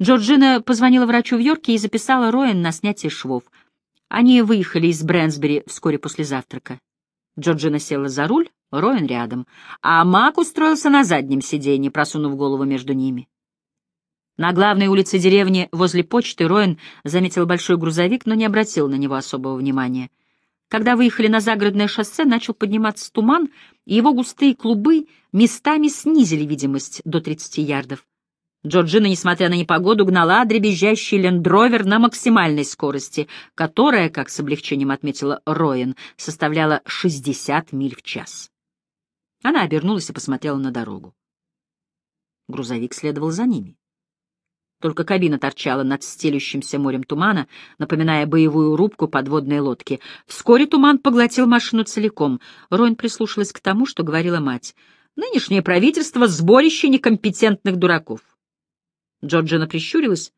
Джорджина позвонила врачу в Йорке и записала Роэн на снятие швов. Они выехали из Брэнсбери вскоре после завтрака. Джорджина села за руль, Роэн рядом, а Мак устроился на заднем сиденье, просунув голову между ними. На главной улице деревни возле почты Роэн заметил большой грузовик, но не обратил на него особого внимания. Когда выехали на загородное шоссе, начал подниматься туман, и его густые клубы местами снизили видимость до 30 ярдов. Джорджина, несмотря на непогоду, гнала дребезжащий лендровер на максимальной скорости, которая, как с облегчением отметила Роэн, составляла 60 миль в час. Она обернулась и посмотрела на дорогу. Грузовик следовал за ними. Только кабина торчала над стелющимся морем тумана, напоминая боевую рубку подводной лодки. Вскоре туман поглотил машину целиком. Роин прислушалась к тому, что говорила мать. «Нынешнее правительство — сборище некомпетентных дураков». Джорджина прищурилась,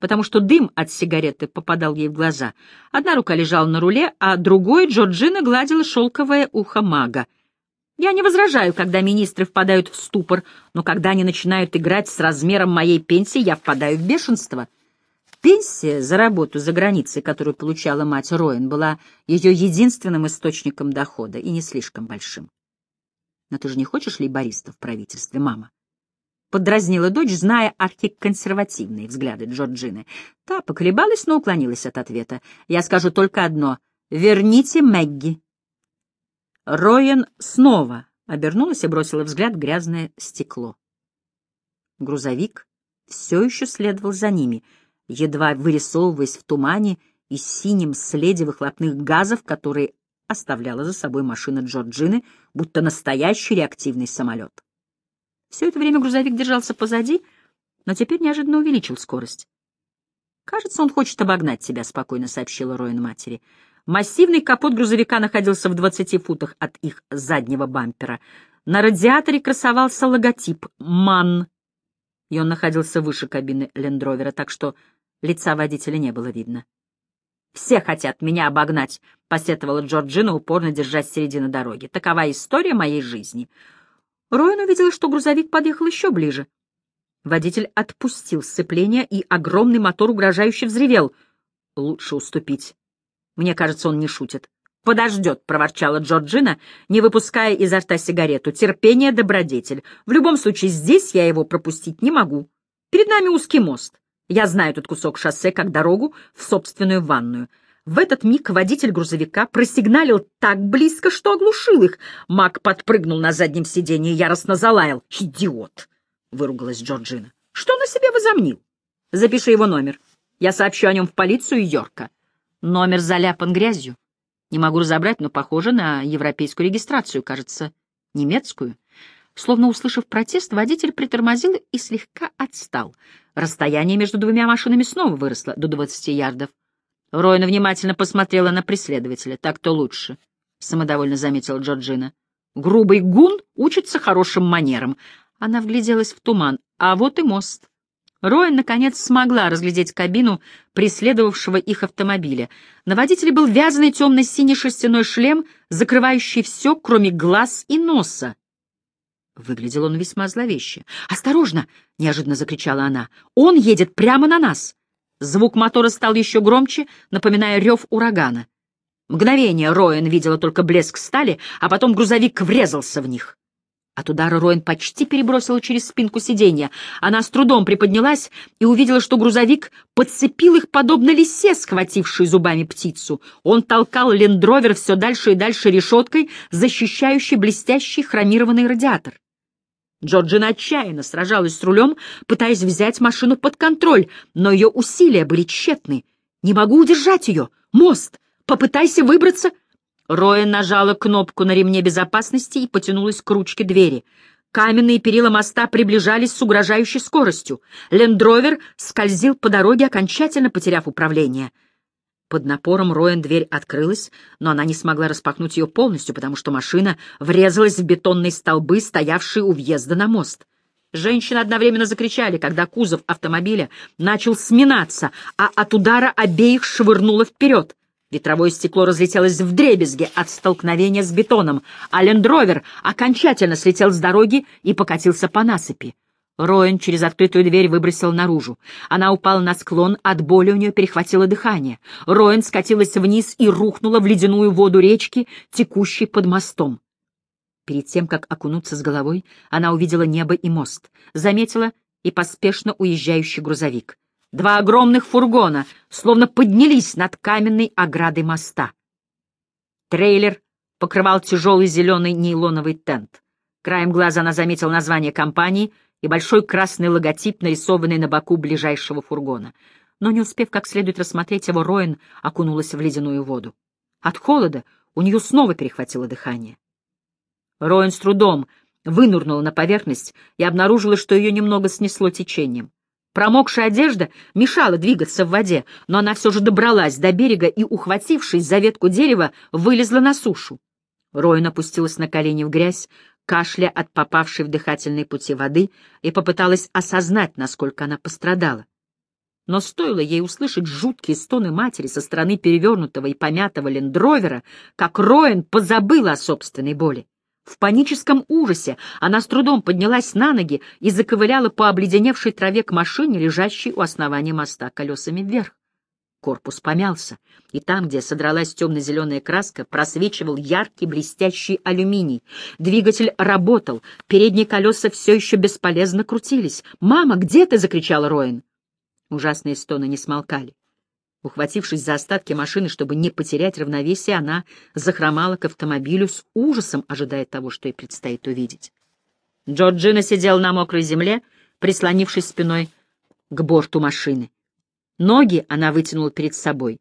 потому что дым от сигареты попадал ей в глаза. Одна рука лежала на руле, а другой Джорджина гладила шелковое ухо мага. Я не возражаю, когда министры впадают в ступор, но когда они начинают играть с размером моей пенсии, я впадаю в бешенство. Пенсия за работу за границей, которую получала мать Роин, была ее единственным источником дохода и не слишком большим. Но ты же не хочешь лейбориста в правительстве, мама? Подразнила дочь, зная архиконсервативные взгляды Джорджины. Та поколебалась, но уклонилась от ответа. Я скажу только одно. Верните Мэгги. Роен снова обернулась и бросила взгляд в грязное стекло. Грузовик все еще следовал за ними, едва вырисовываясь в тумане и синем следе выхлопных газов, которые оставляла за собой машина Джорджины, будто настоящий реактивный самолет. Все это время грузовик держался позади, но теперь неожиданно увеличил скорость. «Кажется, он хочет обогнать тебя», — спокойно сообщила Роин матери. Массивный капот грузовика находился в 20 футах от их заднего бампера. На радиаторе красовался логотип «МАН», и он находился выше кабины лендровера, так что лица водителя не было видно. «Все хотят меня обогнать», — посетовала Джорджина, упорно держась середины дороги. «Такова история моей жизни». Роин увидел, что грузовик подъехал еще ближе. Водитель отпустил сцепление, и огромный мотор угрожающе взревел. «Лучше уступить». Мне кажется, он не шутит. «Подождет», — проворчала Джорджина, не выпуская изо рта сигарету. «Терпение, добродетель. В любом случае, здесь я его пропустить не могу. Перед нами узкий мост. Я знаю этот кусок шоссе как дорогу в собственную ванную». В этот миг водитель грузовика просигналил так близко, что оглушил их. Мак подпрыгнул на заднем сиденье и яростно залаял. «Идиот!» — выругалась Джорджина. «Что на себя возомнил? Запиши его номер. Я сообщу о нем в полицию Йорка». Номер заляпан грязью. Не могу разобрать, но похоже на европейскую регистрацию, кажется, немецкую. Словно услышав протест, водитель притормозил и слегка отстал. Расстояние между двумя машинами снова выросло до 20 ярдов. Ройна внимательно посмотрела на преследователя. «Так-то лучше», — самодовольно заметила Джорджина. «Грубый гун учится хорошим манерам». Она вгляделась в туман. «А вот и мост». Роэн, наконец, смогла разглядеть кабину преследовавшего их автомобиля. На водителе был вязаный темно-синий шерстяной шлем, закрывающий все, кроме глаз и носа. Выглядел он весьма зловеще. «Осторожно!» — неожиданно закричала она. «Он едет прямо на нас!» Звук мотора стал еще громче, напоминая рев урагана. Мгновение Роэн видела только блеск стали, а потом грузовик врезался в них. От удара Роин почти перебросила через спинку сиденья. Она с трудом приподнялась и увидела, что грузовик подцепил их, подобно лисе, схватившей зубами птицу. Он толкал лендровер все дальше и дальше решеткой, защищающей блестящий хромированный радиатор. Джорджина отчаянно сражалась с рулем, пытаясь взять машину под контроль, но ее усилия были тщетны. «Не могу удержать ее! Мост! Попытайся выбраться!» Роя нажала кнопку на ремне безопасности и потянулась к ручке двери. Каменные перила моста приближались с угрожающей скоростью. Лендровер скользил по дороге, окончательно потеряв управление. Под напором Роэн дверь открылась, но она не смогла распахнуть ее полностью, потому что машина врезалась в бетонные столбы, стоявшие у въезда на мост. Женщины одновременно закричали, когда кузов автомобиля начал сминаться, а от удара обеих швырнуло вперед. Ветровое стекло разлетелось в дребезги от столкновения с бетоном, а лендровер окончательно слетел с дороги и покатился по насыпи. Роэн через открытую дверь выбросил наружу. Она упала на склон, от боли у нее перехватило дыхание. Роэн скатилась вниз и рухнула в ледяную воду речки, текущей под мостом. Перед тем, как окунуться с головой, она увидела небо и мост, заметила и поспешно уезжающий грузовик. Два огромных фургона словно поднялись над каменной оградой моста. Трейлер покрывал тяжелый зеленый нейлоновый тент. Краем глаза она заметила название компании — и большой красный логотип, нарисованный на боку ближайшего фургона. Но не успев как следует рассмотреть его, Роин окунулась в ледяную воду. От холода у нее снова перехватило дыхание. Роин с трудом вынурнула на поверхность и обнаружила, что ее немного снесло течением. Промокшая одежда мешала двигаться в воде, но она все же добралась до берега и, ухватившись за ветку дерева, вылезла на сушу. Роин опустилась на колени в грязь, кашля от попавшей в дыхательные пути воды, и попыталась осознать, насколько она пострадала. Но стоило ей услышать жуткие стоны матери со стороны перевернутого и помятого лендровера, как Роэн позабыла о собственной боли. В паническом ужасе она с трудом поднялась на ноги и заковыляла по обледеневшей траве к машине, лежащей у основания моста колесами вверх. Корпус помялся, и там, где содралась темно-зеленая краска, просвечивал яркий блестящий алюминий. Двигатель работал, передние колеса все еще бесполезно крутились. «Мама, где ты?» — закричал Роин. Ужасные стоны не смолкали. Ухватившись за остатки машины, чтобы не потерять равновесие, она захромала к автомобилю с ужасом, ожидая того, что ей предстоит увидеть. Джорджина сидел на мокрой земле, прислонившись спиной к борту машины. Ноги она вытянула перед собой.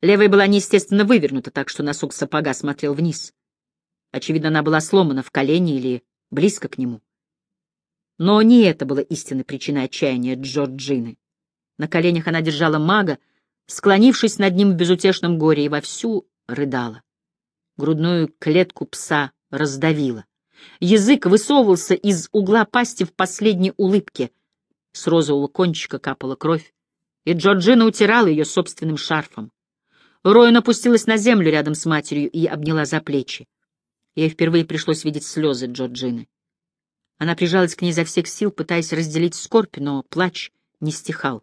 Левая была неестественно вывернута, так что носок сапога смотрел вниз. Очевидно, она была сломана в колене или близко к нему. Но не это было истинной причиной отчаяния Джорджины. На коленях она держала мага, склонившись над ним в безутешном горе, и вовсю рыдала. Грудную клетку пса раздавила. Язык высовывался из угла пасти в последней улыбке. С розового кончика капала кровь и Джорджина утирала ее собственным шарфом. Роин опустилась на землю рядом с матерью и обняла за плечи. Ей впервые пришлось видеть слезы Джорджины. Она прижалась к ней изо всех сил, пытаясь разделить скорбь, но плач не стихал.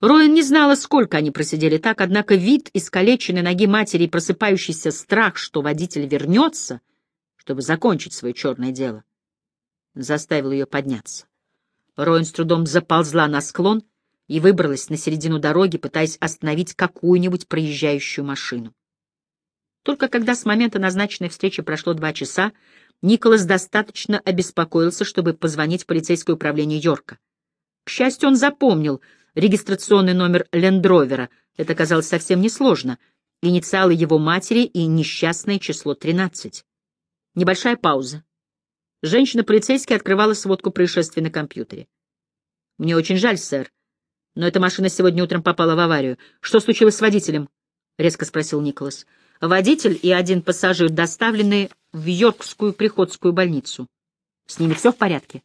Роин не знала, сколько они просидели так, однако вид искалеченной ноги матери и просыпающийся страх, что водитель вернется, чтобы закончить свое черное дело, заставил ее подняться. Роин с трудом заползла на склон — и выбралась на середину дороги, пытаясь остановить какую-нибудь проезжающую машину. Только когда с момента назначенной встречи прошло два часа, Николас достаточно обеспокоился, чтобы позвонить в полицейское управление Йорка. К счастью, он запомнил регистрационный номер Лендровера. Это казалось совсем несложно. Инициалы его матери и несчастное число 13. Небольшая пауза. Женщина-полицейский открывала сводку происшествия на компьютере. «Мне очень жаль, сэр. Но эта машина сегодня утром попала в аварию. Что случилось с водителем? — резко спросил Николас. Водитель и один пассажир доставлены в Йоркскую приходскую больницу. С ними все в порядке?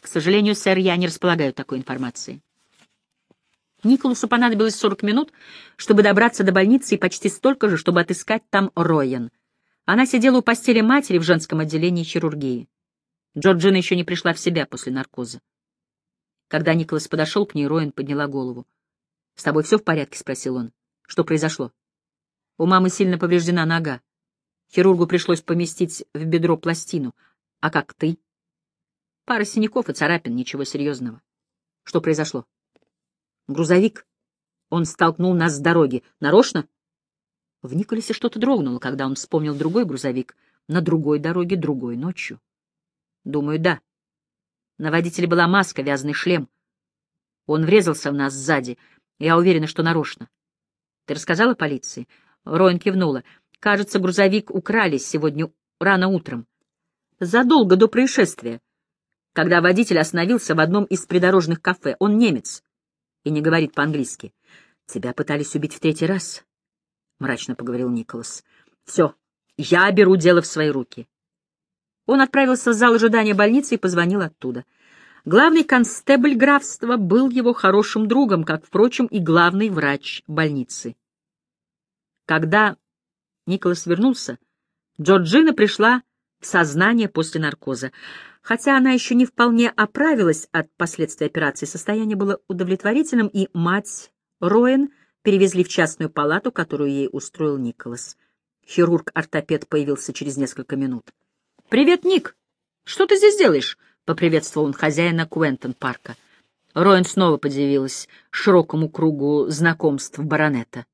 К сожалению, сэр, я не располагаю такой информацией. Николасу понадобилось 40 минут, чтобы добраться до больницы, и почти столько же, чтобы отыскать там Роян. Она сидела у постели матери в женском отделении хирургии. Джорджина еще не пришла в себя после наркоза. Когда Николас подошел к ней, Роин подняла голову. — С тобой все в порядке? — спросил он. — Что произошло? — У мамы сильно повреждена нога. Хирургу пришлось поместить в бедро пластину. — А как ты? — Пара синяков и царапин, ничего серьезного. — Что произошло? — Грузовик. Он столкнул нас с дороги. Нарочно? В Николасе что-то дрогнуло, когда он вспомнил другой грузовик на другой дороге другой ночью. — Думаю, да. — на водителе была маска, вязаный шлем. Он врезался в нас сзади. Я уверена, что нарочно. Ты рассказала полиции? Роин кивнула. Кажется, грузовик украли сегодня рано утром. Задолго до происшествия. Когда водитель остановился в одном из придорожных кафе. Он немец и не говорит по-английски. Тебя пытались убить в третий раз, — мрачно поговорил Николас. Все, я беру дело в свои руки. Он отправился в зал ожидания больницы и позвонил оттуда. Главный констебль графства был его хорошим другом, как, впрочем, и главный врач больницы. Когда Николас вернулся, Джорджина пришла в сознание после наркоза. Хотя она еще не вполне оправилась от последствий операции, состояние было удовлетворительным, и мать Роэн перевезли в частную палату, которую ей устроил Николас. Хирург-ортопед появился через несколько минут. «Привет, Ник! Что ты здесь делаешь?» — поприветствовал он хозяина Куэнтон-парка. Роэн снова подивилась широкому кругу знакомств баронета.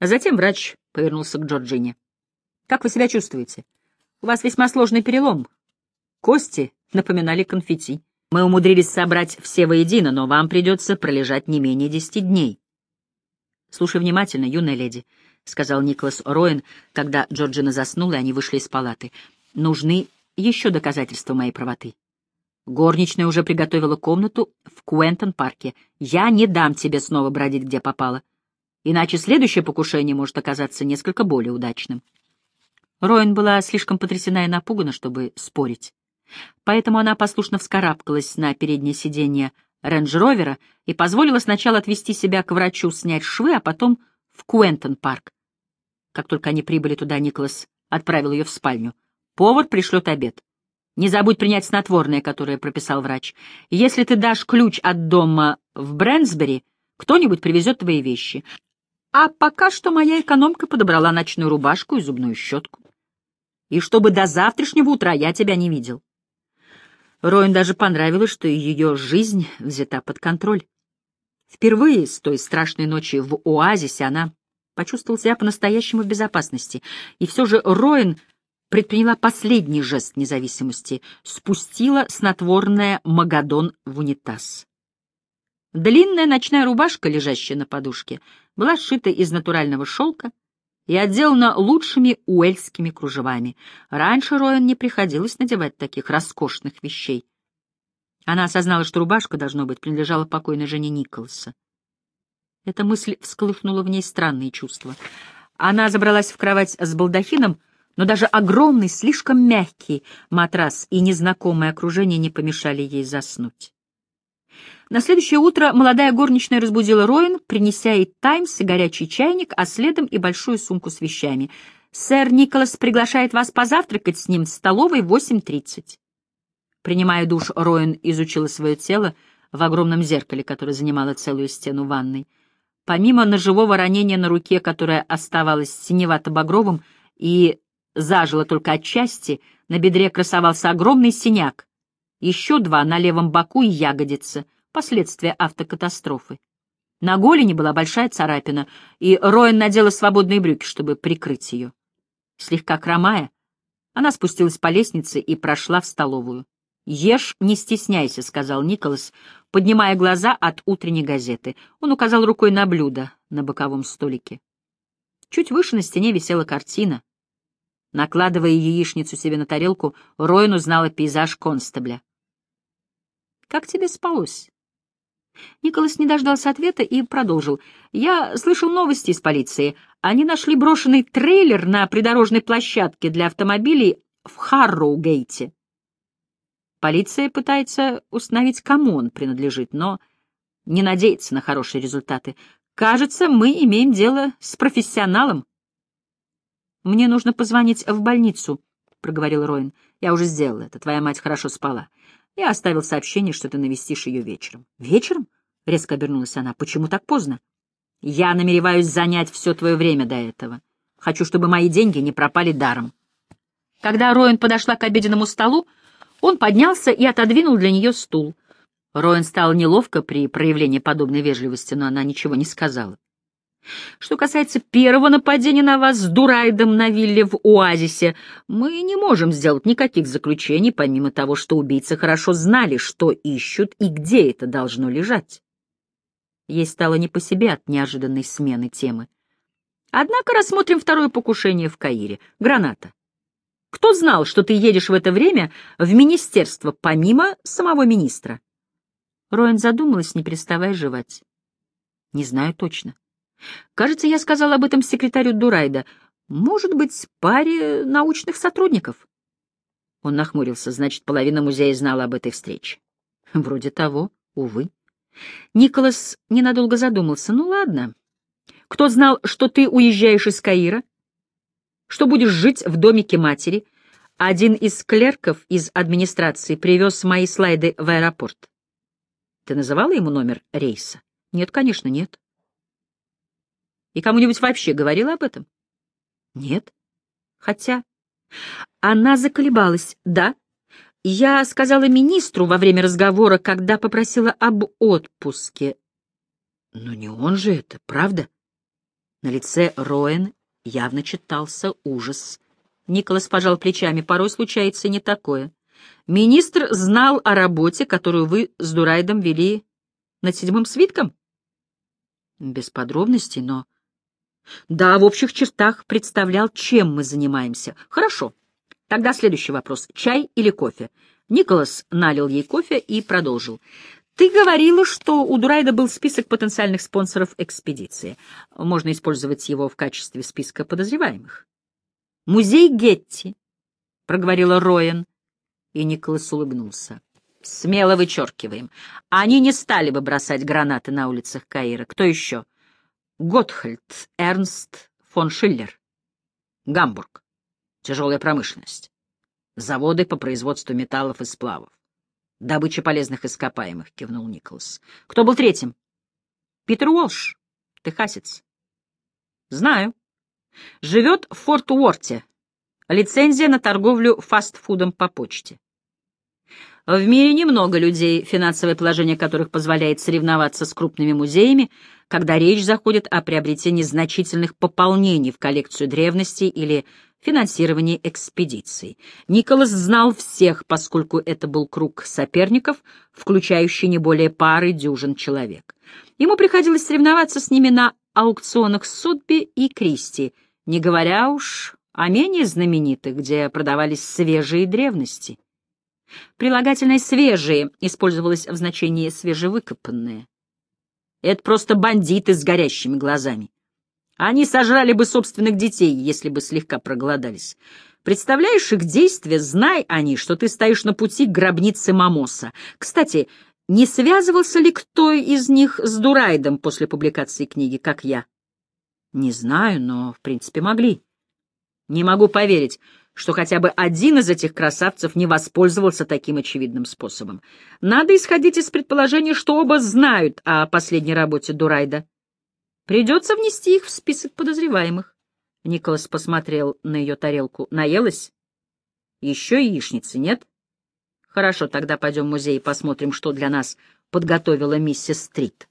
А затем врач повернулся к Джорджине. «Как вы себя чувствуете? У вас весьма сложный перелом. Кости напоминали конфетти. Мы умудрились собрать все воедино, но вам придется пролежать не менее десяти дней». «Слушай внимательно, юная леди», — сказал Николас Роэн, когда Джорджина заснула, и они вышли из палаты. «Нужны еще доказательства моей правоты. Горничная уже приготовила комнату в Куэнтон-парке. Я не дам тебе снова бродить, где попало. Иначе следующее покушение может оказаться несколько более удачным. Роин была слишком потрясена и напугана, чтобы спорить. Поэтому она послушно вскарабкалась на переднее сиденье рейндж-ровера и позволила сначала отвезти себя к врачу, снять швы, а потом в Куэнтон-парк. Как только они прибыли туда, Николас отправил ее в спальню. Повар пришлет обед. Не забудь принять снотворное, которое прописал врач. Если ты дашь ключ от дома в Брэнсбери, кто-нибудь привезет твои вещи. А пока что моя экономка подобрала ночную рубашку и зубную щетку. И чтобы до завтрашнего утра я тебя не видел. Роин даже понравилось, что ее жизнь взята под контроль. Впервые с той страшной ночи в оазисе она почувствовала себя по-настоящему в безопасности. И все же Роин предприняла последний жест независимости, спустила снотворное Магадон в унитаз. Длинная ночная рубашка, лежащая на подушке, была сшита из натурального шелка и отделана лучшими уэльскими кружевами. Раньше Роэн не приходилось надевать таких роскошных вещей. Она осознала, что рубашка, должно быть, принадлежала покойной жене Николаса. Эта мысль всколыхнула в ней странные чувства. Она забралась в кровать с балдахином, но даже огромный, слишком мягкий матрас и незнакомое окружение не помешали ей заснуть. На следующее утро молодая горничная разбудила Роин, принеся ей «Таймс» и горячий чайник, а следом и большую сумку с вещами. «Сэр Николас приглашает вас позавтракать с ним в столовой в 8.30». Принимая душ, Роин изучила свое тело в огромном зеркале, которое занимало целую стену ванной. Помимо ножевого ранения на руке, которое оставалось синевато-багровым и зажило только отчасти, на бедре красовался огромный синяк, еще два на левом боку и ягодица, последствия автокатастрофы. На голени была большая царапина, и Роэн надела свободные брюки, чтобы прикрыть ее. Слегка хромая, она спустилась по лестнице и прошла в столовую. «Ешь, не стесняйся», — сказал Николас, поднимая глаза от утренней газеты. Он указал рукой на блюдо на боковом столике. Чуть выше на стене висела картина. Накладывая яичницу себе на тарелку, Роин узнала пейзаж констебля. «Как тебе спалось?» Николас не дождался ответа и продолжил. «Я слышал новости из полиции. Они нашли брошенный трейлер на придорожной площадке для автомобилей в Харроугейте. Полиция пытается установить, кому он принадлежит, но не надеется на хорошие результаты. Кажется, мы имеем дело с профессионалом, «Мне нужно позвонить в больницу», — проговорил Роин. «Я уже сделал это. Твоя мать хорошо спала. Я оставил сообщение, что ты навестишь ее вечером». «Вечером?» — резко обернулась она. «Почему так поздно?» «Я намереваюсь занять все твое время до этого. Хочу, чтобы мои деньги не пропали даром». Когда Роин подошла к обеденному столу, он поднялся и отодвинул для нее стул. Роин стал неловко при проявлении подобной вежливости, но она ничего не сказала. Что касается первого нападения на вас с Дурайдом на вилле в Оазисе, мы не можем сделать никаких заключений, помимо того, что убийцы хорошо знали, что ищут и где это должно лежать. Ей стало не по себе от неожиданной смены темы. Однако рассмотрим второе покушение в Каире. Граната. Кто знал, что ты едешь в это время в министерство, помимо самого министра? Роэн задумалась, не переставая жевать. Не знаю точно. Кажется, я сказал об этом секретарю Дурайда. Может быть, паре научных сотрудников? Он нахмурился. Значит, половина музея знала об этой встрече. Вроде того, увы. Николас ненадолго задумался. Ну ладно. Кто знал, что ты уезжаешь из Каира? Что будешь жить в домике матери? Один из клерков из администрации привез мои слайды в аэропорт. Ты называла ему номер рейса? Нет, конечно, нет. И кому-нибудь вообще говорила об этом? Нет. Хотя... Она заколебалась. Да. Я сказала министру во время разговора, когда попросила об отпуске. Но не он же это, правда? На лице Роэн явно читался ужас. Николас пожал плечами. Порой случается не такое. Министр знал о работе, которую вы с Дурайдом вели над седьмым свитком? Без подробностей, но... Да, в общих чертах представлял, чем мы занимаемся. Хорошо. Тогда следующий вопрос. Чай или кофе? Николас налил ей кофе и продолжил. Ты говорила, что у Дурайда был список потенциальных спонсоров экспедиции. Можно использовать его в качестве списка подозреваемых. Музей Гетти, — проговорила Роен, и Николас улыбнулся. Смело вычеркиваем. Они не стали бы бросать гранаты на улицах Каира. Кто еще? Готхальд Эрнст фон Шиллер. Гамбург. Тяжелая промышленность. Заводы по производству металлов и сплавов. Добыча полезных ископаемых, кивнул Николас. Кто был третьим? Питер Уолш, техасец. Знаю. Живет в Форт Уорте. Лицензия на торговлю фастфудом по почте. В мире немного людей, финансовое положение которых позволяет соревноваться с крупными музеями, когда речь заходит о приобретении значительных пополнений в коллекцию древностей или финансировании экспедиций. Николас знал всех, поскольку это был круг соперников, включающий не более пары дюжин человек. Ему приходилось соревноваться с ними на аукционах Сотби и Кристи, не говоря уж о менее знаменитых, где продавались свежие древности. Прилагательное «свежие» использовалось в значении «свежевыкопанные». Это просто бандиты с горящими глазами. Они сожрали бы собственных детей, если бы слегка проголодались. Представляешь их действия, знай они, что ты стоишь на пути к гробнице Мамоса. Кстати, не связывался ли кто из них с Дурайдом после публикации книги, как я? Не знаю, но, в принципе, могли. Не могу поверить, что хотя бы один из этих красавцев не воспользовался таким очевидным способом. Надо исходить из предположения, что оба знают о последней работе Дурайда. Придется внести их в список подозреваемых. Николас посмотрел на ее тарелку. Наелась? Еще яичницы, нет? Хорошо, тогда пойдем в музей и посмотрим, что для нас подготовила миссис Стрит.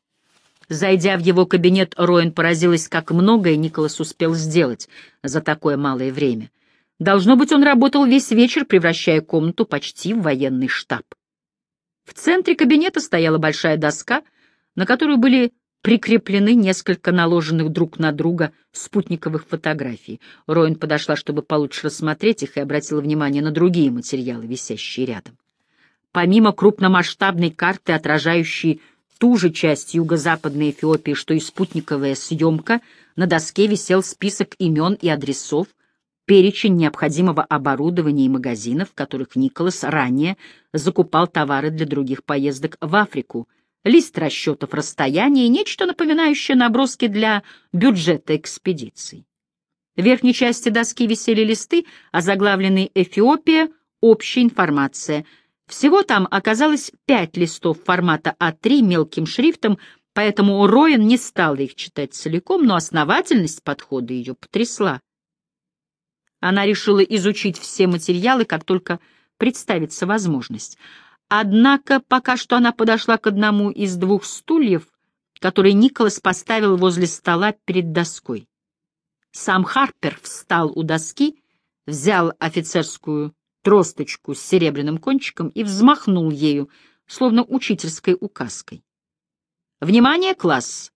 Зайдя в его кабинет, Роин поразилась, как многое Николас успел сделать за такое малое время. Должно быть, он работал весь вечер, превращая комнату почти в военный штаб. В центре кабинета стояла большая доска, на которую были прикреплены несколько наложенных друг на друга спутниковых фотографий. Роин подошла, чтобы получше рассмотреть их, и обратила внимание на другие материалы, висящие рядом. Помимо крупномасштабной карты, отражающей ту же часть юго-западной Эфиопии, что и спутниковая съемка, на доске висел список имен и адресов, перечень необходимого оборудования и магазинов, в которых Николас ранее закупал товары для других поездок в Африку, лист расчетов расстояния и нечто напоминающее наброски для бюджета экспедиций. В верхней части доски висели листы, озаглавленные «Эфиопия. Общая информация». Всего там оказалось пять листов формата А3 мелким шрифтом, поэтому Роин не стал их читать целиком, но основательность подхода ее потрясла. Она решила изучить все материалы, как только представится возможность. Однако пока что она подошла к одному из двух стульев, который Николас поставил возле стола перед доской. Сам Харпер встал у доски, взял офицерскую тросточку с серебряным кончиком и взмахнул ею, словно учительской указкой. «Внимание, класс!»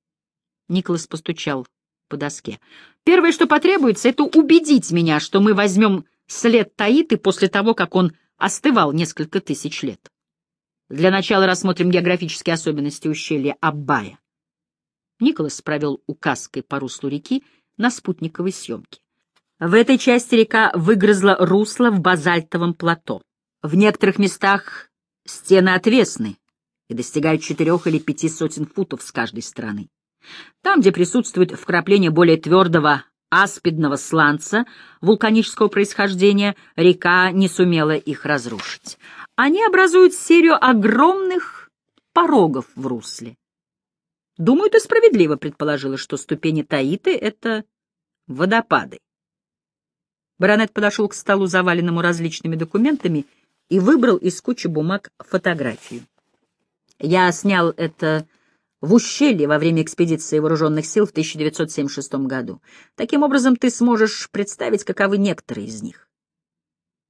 Николас постучал по доске. Первое, что потребуется, это убедить меня, что мы возьмем след Таиты после того, как он остывал несколько тысяч лет. Для начала рассмотрим географические особенности ущелья Аббая. Николас провел указкой по руслу реки на спутниковой съемке. В этой части река выгрызла русло в базальтовом плато. В некоторых местах стены отвесны и достигают четырех или пяти сотен футов с каждой стороны. Там, где присутствует вкрапление более твердого аспидного сланца вулканического происхождения, река не сумела их разрушить. Они образуют серию огромных порогов в русле. Думаю, ты справедливо предположила, что ступени Таиты — это водопады. Баронет подошел к столу, заваленному различными документами, и выбрал из кучи бумаг фотографию. Я снял это в ущелье во время экспедиции вооруженных сил в 1976 году. Таким образом, ты сможешь представить, каковы некоторые из них.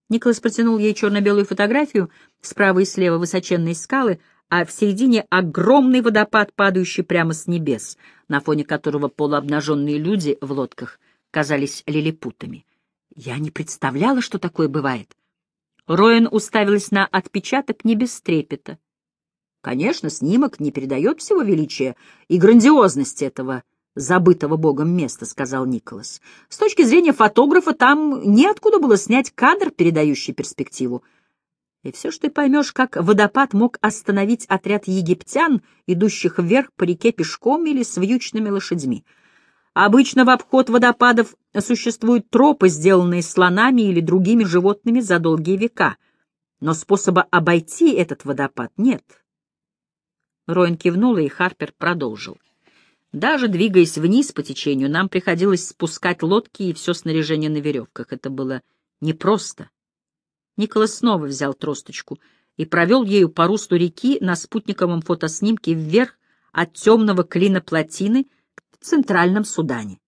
Николас протянул ей черно-белую фотографию, справа и слева высоченные скалы, а в середине огромный водопад, падающий прямо с небес, на фоне которого полуобнаженные люди в лодках казались лилипутами. Я не представляла, что такое бывает. Роэн уставилась на отпечаток не без трепета. Конечно, снимок не передает всего величия и грандиозности этого забытого богом места, — сказал Николас. С точки зрения фотографа там неоткуда было снять кадр, передающий перспективу. И все ж ты поймешь, как водопад мог остановить отряд египтян, идущих вверх по реке пешком или с вьючными лошадьми. Обычно в обход водопадов существуют тропы, сделанные слонами или другими животными за долгие века, но способа обойти этот водопад нет. Роин кивнула, и Харпер продолжил. Даже двигаясь вниз по течению, нам приходилось спускать лодки и все снаряжение на веревках. Это было непросто. Николас снова взял тросточку и провел ею по руслу реки на спутниковом фотоснимке вверх от темного клина плотины в центральном Судане.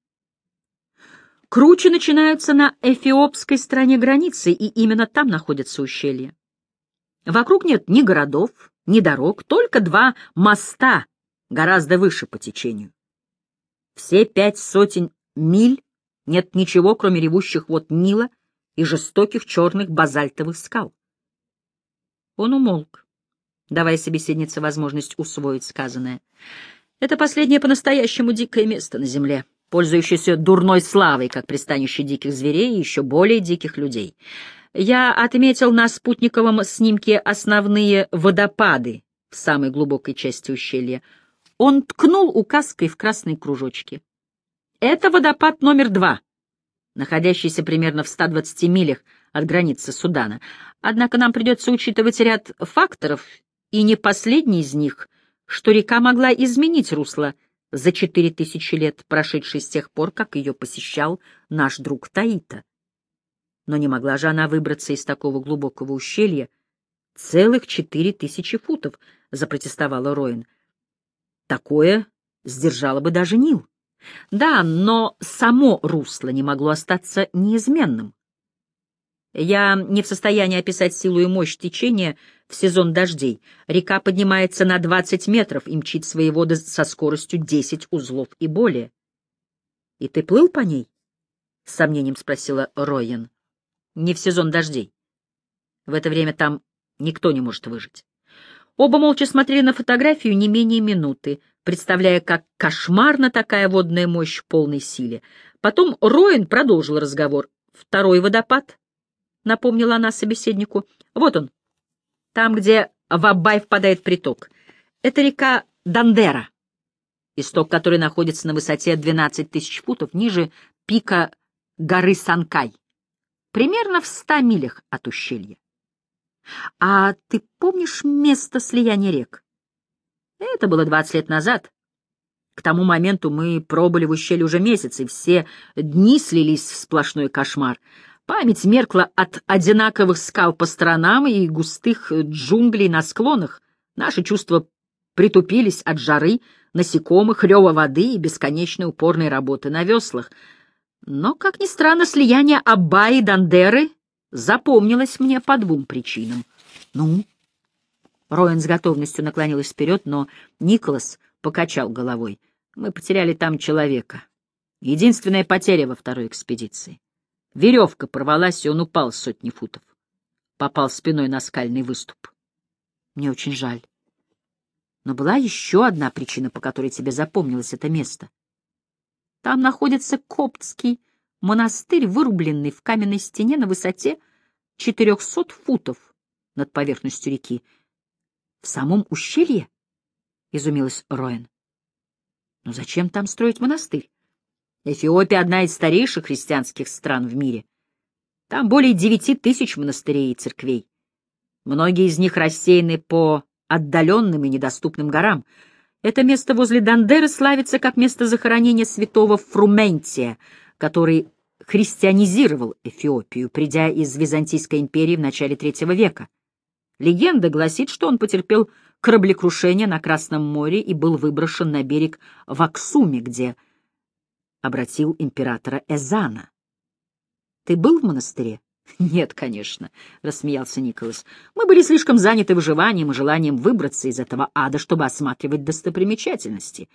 Кручи начинаются на эфиопской стороне границы, и именно там находятся ущелья. Вокруг нет ни городов, ни дорог, только два моста гораздо выше по течению. Все пять сотен миль нет ничего, кроме ревущих вод Нила и жестоких черных базальтовых скал. Он умолк, давая собеседнице возможность усвоить сказанное. Это последнее по-настоящему дикое место на земле, пользующееся дурной славой, как пристанище диких зверей и еще более диких людей. Я отметил на спутниковом снимке основные водопады в самой глубокой части ущелья. Он ткнул указкой в красные кружочки. Это водопад номер два, находящийся примерно в 120 милях от границы Судана. Однако нам придется учитывать ряд факторов, и не последний из них, что река могла изменить русло за четыре тысячи лет, прошедшие с тех пор, как ее посещал наш друг Таита. Но не могла же она выбраться из такого глубокого ущелья целых четыре тысячи футов, — запротестовала Роин. Такое сдержало бы даже Нил. Да, но само русло не могло остаться неизменным. Я не в состоянии описать силу и мощь течения в сезон дождей. Река поднимается на 20 метров и мчит свои воды со скоростью 10 узлов и более. — И ты плыл по ней? — с сомнением спросила Роен. — Не в сезон дождей. В это время там никто не может выжить. Оба молча смотрели на фотографию не менее минуты, представляя, как кошмарна такая водная мощь в полной силе. Потом Роин продолжил разговор. «Второй водопад», — напомнила она собеседнику. «Вот он, там, где в Абай впадает приток. Это река Дандера, исток которой находится на высоте 12 тысяч футов ниже пика горы Санкай, примерно в ста милях от ущелья. А ты помнишь место слияния рек? Это было двадцать лет назад. К тому моменту мы пробыли в ущелье уже месяц, и все дни слились в сплошной кошмар. Память меркла от одинаковых скал по сторонам и густых джунглей на склонах. Наши чувства притупились от жары, насекомых, рева воды и бесконечной упорной работы на веслах. Но, как ни странно, слияние Абба и Дандеры запомнилось мне по двум причинам. Ну? Роэн с готовностью наклонилась вперед, но Николас покачал головой. Мы потеряли там человека. Единственная потеря во второй экспедиции. Веревка порвалась, и он упал сотни футов. Попал спиной на скальный выступ. Мне очень жаль. Но была еще одна причина, по которой тебе запомнилось это место. Там находится коптский монастырь, вырубленный в каменной стене на высоте 400 футов над поверхностью реки. — В самом ущелье? — изумилась Роэн. — Но зачем там строить монастырь? Эфиопия — одна из старейших христианских стран в мире. Там более девяти тысяч монастырей и церквей. Многие из них рассеяны по отдаленным и недоступным горам. Это место возле Дандеры славится как место захоронения святого Фрументия, который христианизировал Эфиопию, придя из Византийской империи в начале III века. Легенда гласит, что он потерпел кораблекрушение на Красном море и был выброшен на берег в Аксуме, где обратил императора Эзана. Ты был в монастыре? Нет, конечно, рассмеялся Николас. Мы были слишком заняты выживанием и желанием выбраться из этого ада, чтобы осматривать достопримечательности.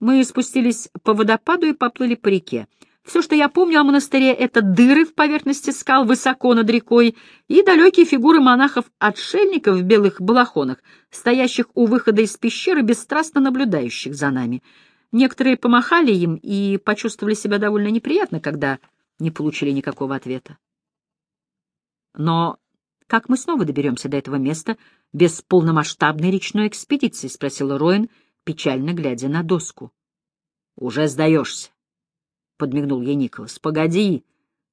Мы спустились по водопаду и поплыли по реке. Все, что я помню о монастыре, это дыры в поверхности скал высоко над рекой и далекие фигуры монахов-отшельников в белых балахонах, стоящих у выхода из пещеры, бесстрастно наблюдающих за нами. Некоторые помахали им и почувствовали себя довольно неприятно, когда не получили никакого ответа. Но как мы снова доберемся до этого места без полномасштабной речной экспедиции? — спросила Роин, печально глядя на доску. — Уже сдаешься, — подмигнул ей Николас. — Погоди,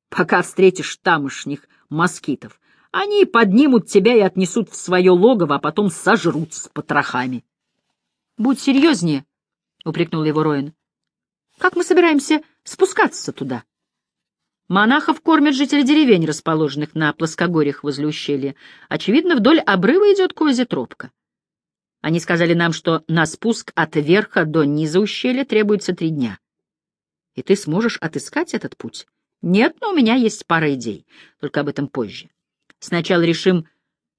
пока встретишь тамошних москитов. Они поднимут тебя и отнесут в свое логово, а потом сожрут с потрохами. — Будь серьезнее, — упрекнул его Роин. — Как мы собираемся спускаться туда? Монахов кормят жители деревень, расположенных на плоскогорьях возле ущелья. Очевидно, вдоль обрыва идет козья тропка. Они сказали нам, что на спуск от верха до низа ущелья требуется три дня. И ты сможешь отыскать этот путь? Нет, но у меня есть пара идей, только об этом позже. Сначала решим,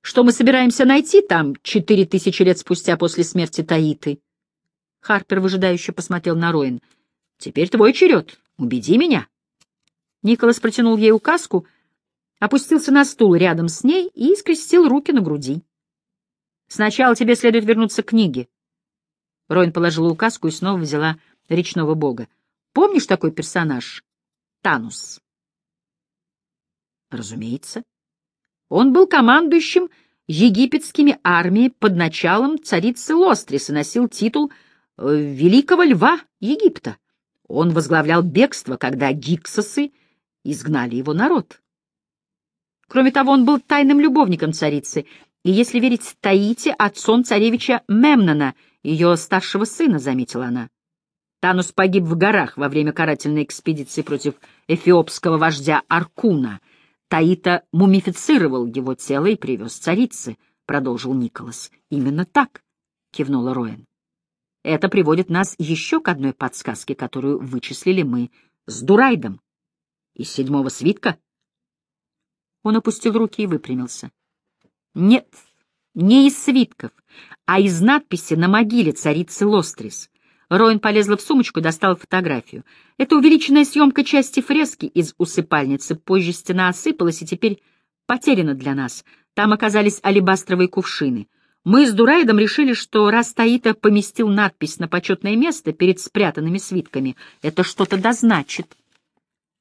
что мы собираемся найти там четыре тысячи лет спустя после смерти Таиты. Харпер выжидающе посмотрел на Роин. Теперь твой черед. Убеди меня. Николас протянул ей указку, опустился на стул рядом с ней и скрестил руки на груди. «Сначала тебе следует вернуться к книге». Роин положила указку и снова взяла речного бога. «Помнишь такой персонаж? Танус?» «Разумеется. Он был командующим египетскими армиями под началом царицы Лострис и носил титул э, Великого Льва Египта. Он возглавлял бегство, когда гиксосы изгнали его народ. Кроме того, он был тайным любовником царицы, и, если верить Таите, отцом царевича Мемнона, ее старшего сына, заметила она. Танус погиб в горах во время карательной экспедиции против эфиопского вождя Аркуна. Таита мумифицировал его тело и привез царице, — продолжил Николас. — Именно так, — кивнула Роэн. Это приводит нас еще к одной подсказке, которую вычислили мы с Дурайдом. Из седьмого свитка? Он опустил руки и выпрямился. Нет, не из свитков, а из надписи на могиле царицы Лострис. Роин полезла в сумочку и достала фотографию. Это увеличенная съемка части фрески из усыпальницы. Позже стена осыпалась и теперь потеряна для нас. Там оказались алебастровые кувшины. Мы с Дурайдом решили, что раз Таита поместил надпись на почетное место перед спрятанными свитками, это что-то дозначит.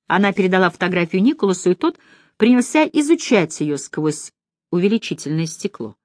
Она передала фотографию Николасу, и тот принялся изучать ее сквозь увеличительное стекло.